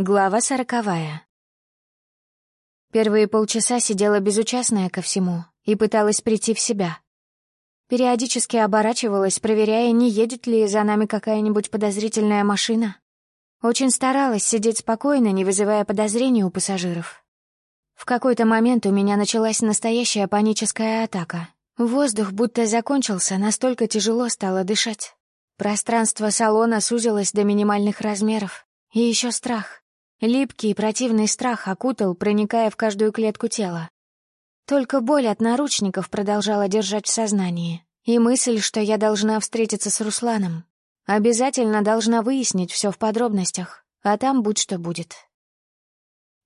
Глава сороковая. Первые полчаса сидела безучастная ко всему и пыталась прийти в себя. Периодически оборачивалась, проверяя, не едет ли за нами какая-нибудь подозрительная машина. Очень старалась сидеть спокойно, не вызывая подозрений у пассажиров. В какой-то момент у меня началась настоящая паническая атака. Воздух будто закончился, настолько тяжело стало дышать. Пространство салона сузилось до минимальных размеров. И еще страх. Липкий и противный страх окутал, проникая в каждую клетку тела. Только боль от наручников продолжала держать в сознании. И мысль, что я должна встретиться с Русланом. Обязательно должна выяснить все в подробностях, а там будь что будет.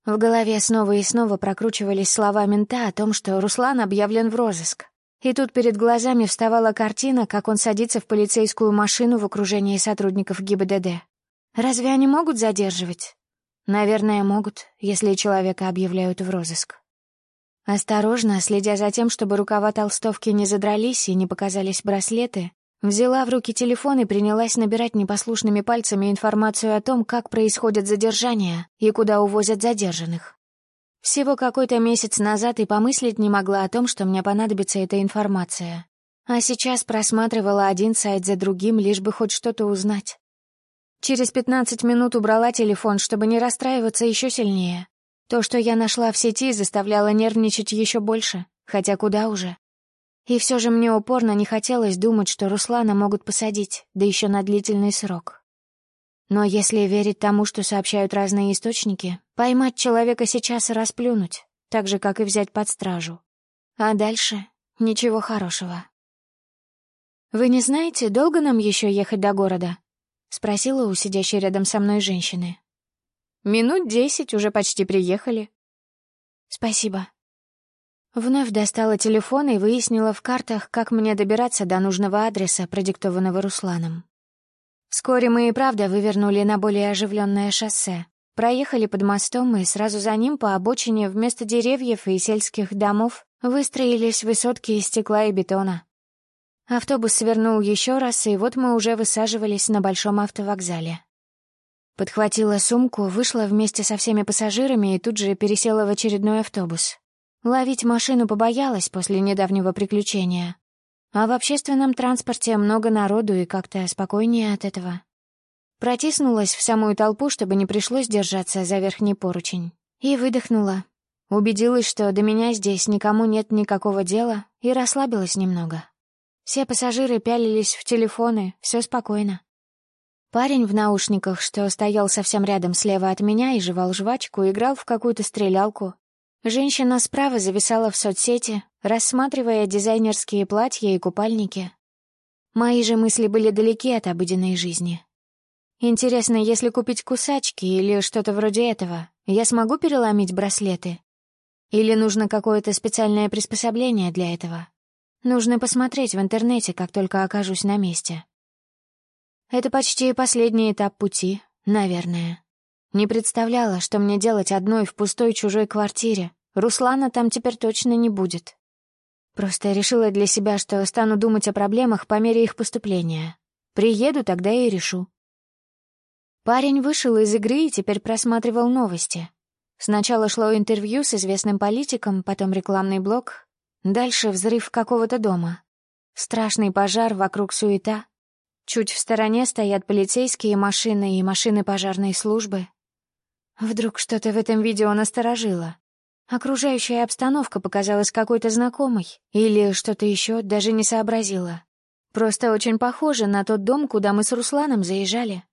В голове снова и снова прокручивались слова мента о том, что Руслан объявлен в розыск. И тут перед глазами вставала картина, как он садится в полицейскую машину в окружении сотрудников ГИБДД. Разве они могут задерживать? Наверное, могут, если человека объявляют в розыск. Осторожно, следя за тем, чтобы рукава толстовки не задрались и не показались браслеты, взяла в руки телефон и принялась набирать непослушными пальцами информацию о том, как происходят задержания и куда увозят задержанных. Всего какой-то месяц назад и помыслить не могла о том, что мне понадобится эта информация. А сейчас просматривала один сайт за другим, лишь бы хоть что-то узнать. Через пятнадцать минут убрала телефон, чтобы не расстраиваться еще сильнее. То, что я нашла в сети, заставляло нервничать еще больше, хотя куда уже. И все же мне упорно не хотелось думать, что Руслана могут посадить, да еще на длительный срок. Но если верить тому, что сообщают разные источники, поймать человека сейчас и расплюнуть, так же, как и взять под стражу. А дальше — ничего хорошего. «Вы не знаете, долго нам еще ехать до города?» — спросила у сидящей рядом со мной женщины. «Минут десять, уже почти приехали». «Спасибо». Вновь достала телефон и выяснила в картах, как мне добираться до нужного адреса, продиктованного Русланом. Вскоре мы и правда вывернули на более оживленное шоссе. Проехали под мостом, и сразу за ним по обочине вместо деревьев и сельских домов выстроились высотки из стекла и бетона. Автобус свернул еще раз, и вот мы уже высаживались на большом автовокзале. Подхватила сумку, вышла вместе со всеми пассажирами и тут же пересела в очередной автобус. Ловить машину побоялась после недавнего приключения. А в общественном транспорте много народу и как-то спокойнее от этого. Протиснулась в самую толпу, чтобы не пришлось держаться за верхний поручень. И выдохнула. Убедилась, что до меня здесь никому нет никакого дела, и расслабилась немного. Все пассажиры пялились в телефоны, все спокойно. Парень в наушниках, что стоял совсем рядом слева от меня и жевал жвачку, играл в какую-то стрелялку. Женщина справа зависала в соцсети, рассматривая дизайнерские платья и купальники. Мои же мысли были далеки от обыденной жизни. Интересно, если купить кусачки или что-то вроде этого, я смогу переломить браслеты? Или нужно какое-то специальное приспособление для этого? Нужно посмотреть в интернете, как только окажусь на месте. Это почти последний этап пути, наверное. Не представляла, что мне делать одной в пустой чужой квартире. Руслана там теперь точно не будет. Просто решила для себя, что стану думать о проблемах по мере их поступления. Приеду, тогда и решу. Парень вышел из игры и теперь просматривал новости. Сначала шло интервью с известным политиком, потом рекламный блок, Дальше взрыв какого-то дома. Страшный пожар, вокруг суета. Чуть в стороне стоят полицейские машины и машины пожарной службы. Вдруг что-то в этом видео насторожило. Окружающая обстановка показалась какой-то знакомой. Или что-то еще даже не сообразила. Просто очень похоже на тот дом, куда мы с Русланом заезжали.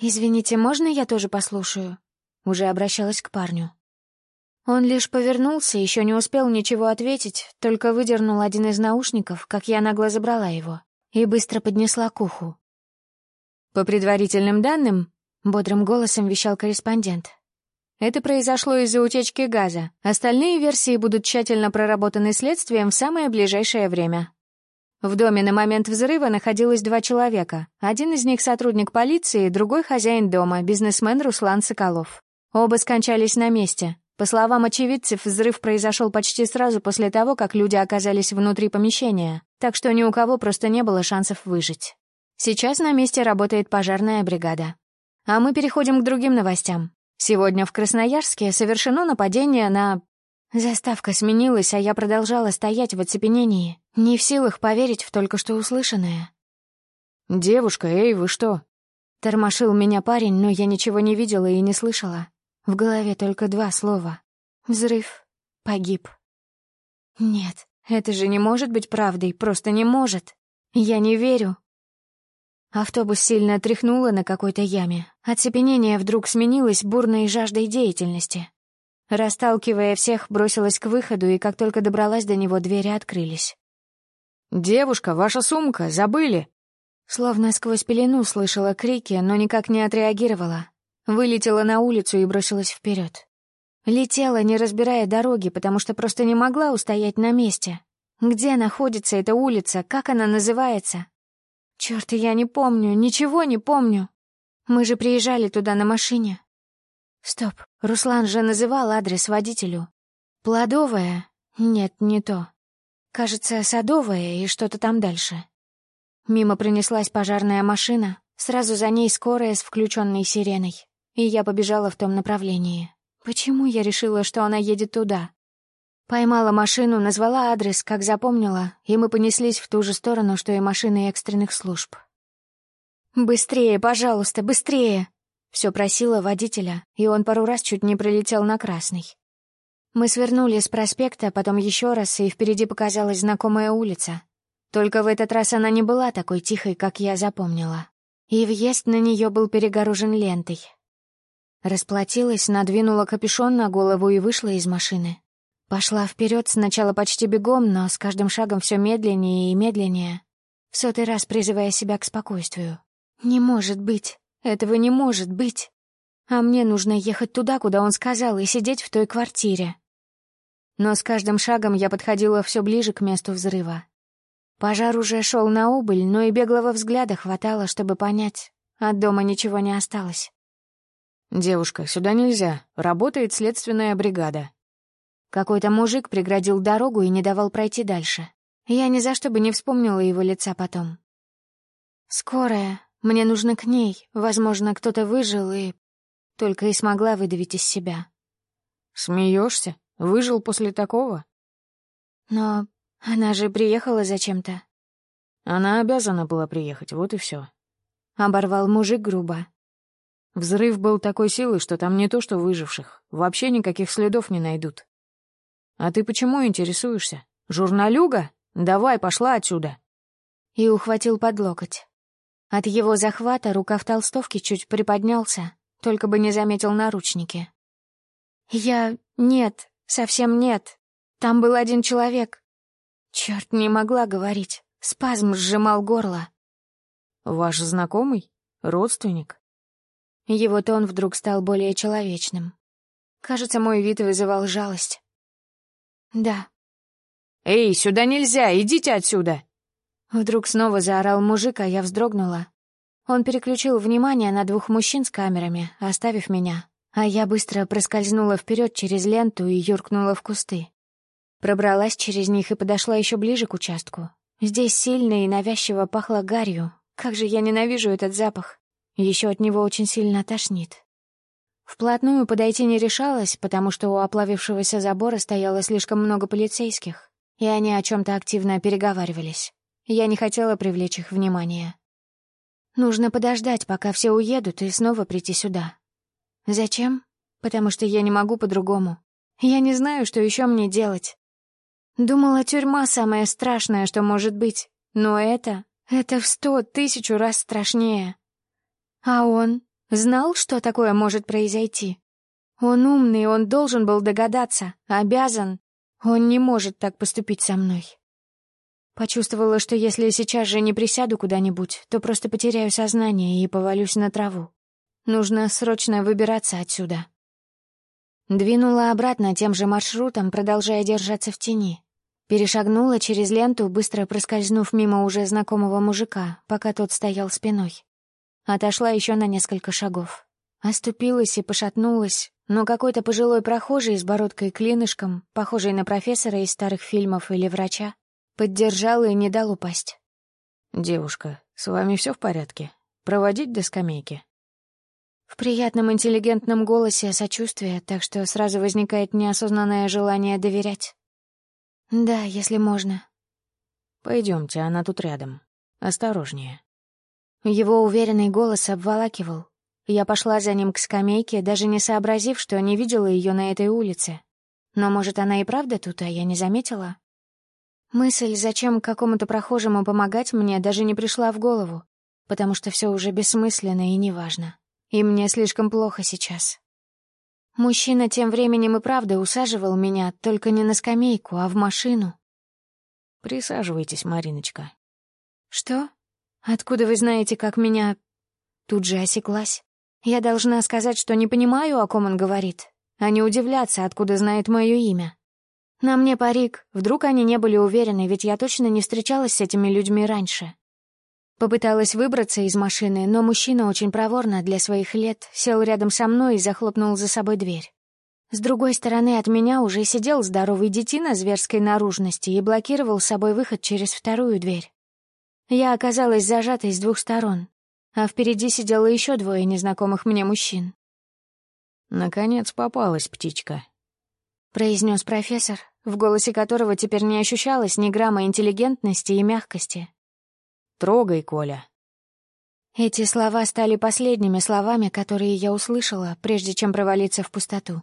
«Извините, можно я тоже послушаю?» Уже обращалась к парню. Он лишь повернулся, еще не успел ничего ответить, только выдернул один из наушников, как я нагло забрала его, и быстро поднесла к уху. «По предварительным данным», — бодрым голосом вещал корреспондент, «это произошло из-за утечки газа. Остальные версии будут тщательно проработаны следствием в самое ближайшее время». В доме на момент взрыва находилось два человека. Один из них сотрудник полиции, другой хозяин дома, бизнесмен Руслан Соколов. Оба скончались на месте, по словам очевидцев, взрыв произошел почти сразу после того, как люди оказались внутри помещения, так что ни у кого просто не было шансов выжить. Сейчас на месте работает пожарная бригада. А мы переходим к другим новостям. Сегодня в Красноярске совершено нападение на... Заставка сменилась, а я продолжала стоять в оцепенении, не в силах поверить в только что услышанное. «Девушка, эй, вы что?» Тормошил меня парень, но я ничего не видела и не слышала. В голове только два слова. Взрыв. Погиб. Нет, это же не может быть правдой, просто не может. Я не верю. Автобус сильно тряхнуло на какой-то яме. Оцепенение вдруг сменилось бурной жаждой деятельности. Расталкивая всех, бросилась к выходу, и как только добралась до него, двери открылись. «Девушка, ваша сумка, забыли!» Словно сквозь пелену слышала крики, но никак не отреагировала. Вылетела на улицу и бросилась вперед. Летела, не разбирая дороги, потому что просто не могла устоять на месте. Где находится эта улица, как она называется? Черт, я не помню, ничего не помню. Мы же приезжали туда на машине. Стоп, Руслан же называл адрес водителю. Плодовая? Нет, не то. Кажется, садовая и что-то там дальше. Мимо пронеслась пожарная машина, сразу за ней скорая с включенной сиреной, и я побежала в том направлении. Почему я решила, что она едет туда? Поймала машину, назвала адрес, как запомнила, и мы понеслись в ту же сторону, что и машины экстренных служб. «Быстрее, пожалуйста, быстрее!» Все просила водителя, и он пару раз чуть не пролетел на красный. Мы свернули с проспекта, потом еще раз, и впереди показалась знакомая улица, только в этот раз она не была такой тихой, как я запомнила. И въезд на нее был перегорожен лентой. Расплатилась, надвинула капюшон на голову и вышла из машины. Пошла вперед сначала почти бегом, но с каждым шагом все медленнее и медленнее, в сотый раз призывая себя к спокойствию. «Не может быть! Этого не может быть! А мне нужно ехать туда, куда он сказал, и сидеть в той квартире». Но с каждым шагом я подходила все ближе к месту взрыва. Пожар уже шел на убыль, но и беглого взгляда хватало, чтобы понять. От дома ничего не осталось. «Девушка, сюда нельзя. Работает следственная бригада». Какой-то мужик преградил дорогу и не давал пройти дальше. Я ни за что бы не вспомнила его лица потом. «Скорая. Мне нужно к ней. Возможно, кто-то выжил и...» Только и смогла выдавить из себя. Смеешься? Выжил после такого?» «Но она же приехала зачем-то. Она обязана была приехать, вот и все. Оборвал мужик грубо. Взрыв был такой силы, что там не то что выживших, вообще никаких следов не найдут. А ты почему интересуешься? Журналюга? Давай, пошла отсюда. И ухватил под локоть. От его захвата рука в толстовке чуть приподнялся, только бы не заметил наручники. Я... нет, совсем нет. Там был один человек. Черт, не могла говорить. Спазм сжимал горло. «Ваш знакомый? Родственник?» Его тон вдруг стал более человечным. Кажется, мой вид вызывал жалость. «Да». «Эй, сюда нельзя! Идите отсюда!» Вдруг снова заорал мужик, а я вздрогнула. Он переключил внимание на двух мужчин с камерами, оставив меня, а я быстро проскользнула вперед через ленту и юркнула в кусты. Пробралась через них и подошла еще ближе к участку. Здесь сильно и навязчиво пахло гарью. Как же я ненавижу этот запах. Еще от него очень сильно тошнит. Вплотную подойти не решалась, потому что у оплавившегося забора стояло слишком много полицейских, и они о чем то активно переговаривались. Я не хотела привлечь их внимание. Нужно подождать, пока все уедут, и снова прийти сюда. Зачем? Потому что я не могу по-другому. Я не знаю, что еще мне делать. Думала, тюрьма самое страшное, что может быть. Но это... это в сто тысячу раз страшнее. А он знал, что такое может произойти? Он умный, он должен был догадаться, обязан. Он не может так поступить со мной. Почувствовала, что если сейчас же не присяду куда-нибудь, то просто потеряю сознание и повалюсь на траву. Нужно срочно выбираться отсюда. Двинула обратно тем же маршрутом, продолжая держаться в тени. Перешагнула через ленту, быстро проскользнув мимо уже знакомого мужика, пока тот стоял спиной. Отошла еще на несколько шагов. Оступилась и пошатнулась, но какой-то пожилой прохожий с бородкой и клинышком, похожий на профессора из старых фильмов или врача, поддержал и не дал упасть. «Девушка, с вами все в порядке? Проводить до скамейки?» В приятном интеллигентном голосе сочувствие, так что сразу возникает неосознанное желание доверять. «Да, если можно». Пойдемте, она тут рядом. Осторожнее». Его уверенный голос обволакивал. Я пошла за ним к скамейке, даже не сообразив, что не видела ее на этой улице. Но, может, она и правда тут, а я не заметила? Мысль, зачем какому-то прохожему помогать мне, даже не пришла в голову, потому что все уже бессмысленно и неважно. И мне слишком плохо сейчас. Мужчина тем временем и правда усаживал меня только не на скамейку, а в машину. «Присаживайтесь, Мариночка». «Что? Откуда вы знаете, как меня...» Тут же осеклась. Я должна сказать, что не понимаю, о ком он говорит, а не удивляться, откуда знает мое имя. На мне парик, вдруг они не были уверены, ведь я точно не встречалась с этими людьми раньше. Попыталась выбраться из машины, но мужчина очень проворно для своих лет сел рядом со мной и захлопнул за собой дверь. С другой стороны от меня уже сидел здоровый детина зверской наружности и блокировал собой выход через вторую дверь. Я оказалась зажатой с двух сторон, а впереди сидело еще двое незнакомых мне мужчин. «Наконец попалась птичка», — произнес профессор, в голосе которого теперь не ощущалось ни грамма интеллигентности и мягкости. «Трогай, Коля». Эти слова стали последними словами, которые я услышала, прежде чем провалиться в пустоту.